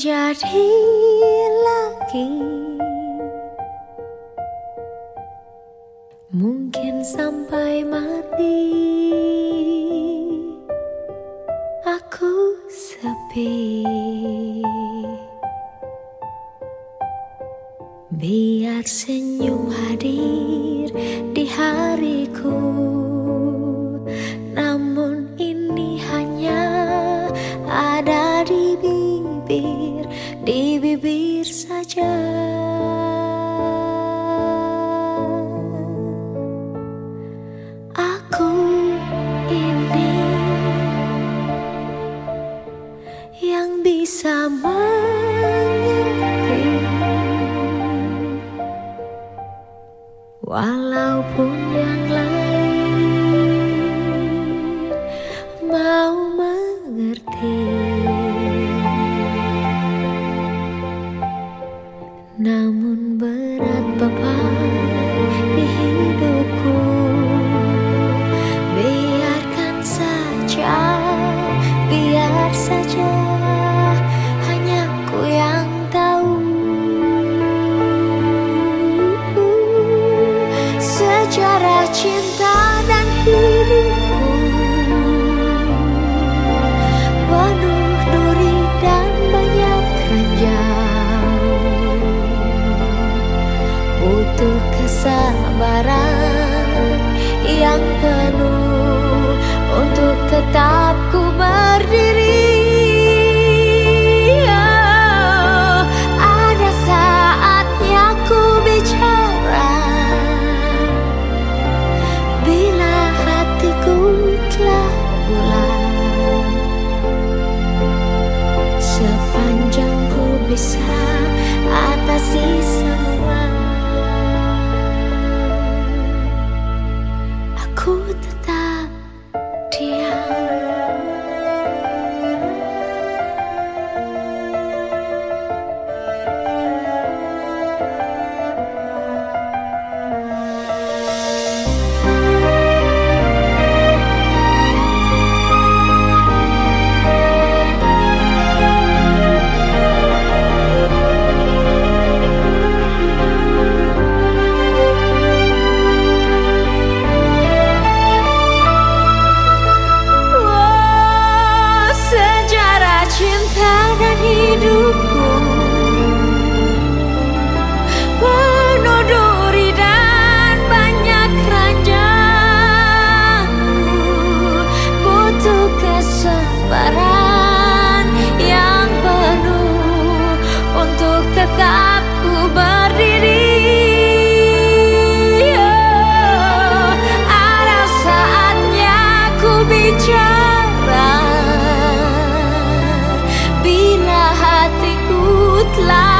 jadi lagi. Mungkin sampai mati. Aku sepi. Biar senyum hadir di hariku. Namun ini hanya ada di bibir Namun berat beban di hidupku. Biarkan saja, biar saja sejarah cinta bisa atasi semua. Aku tetap life.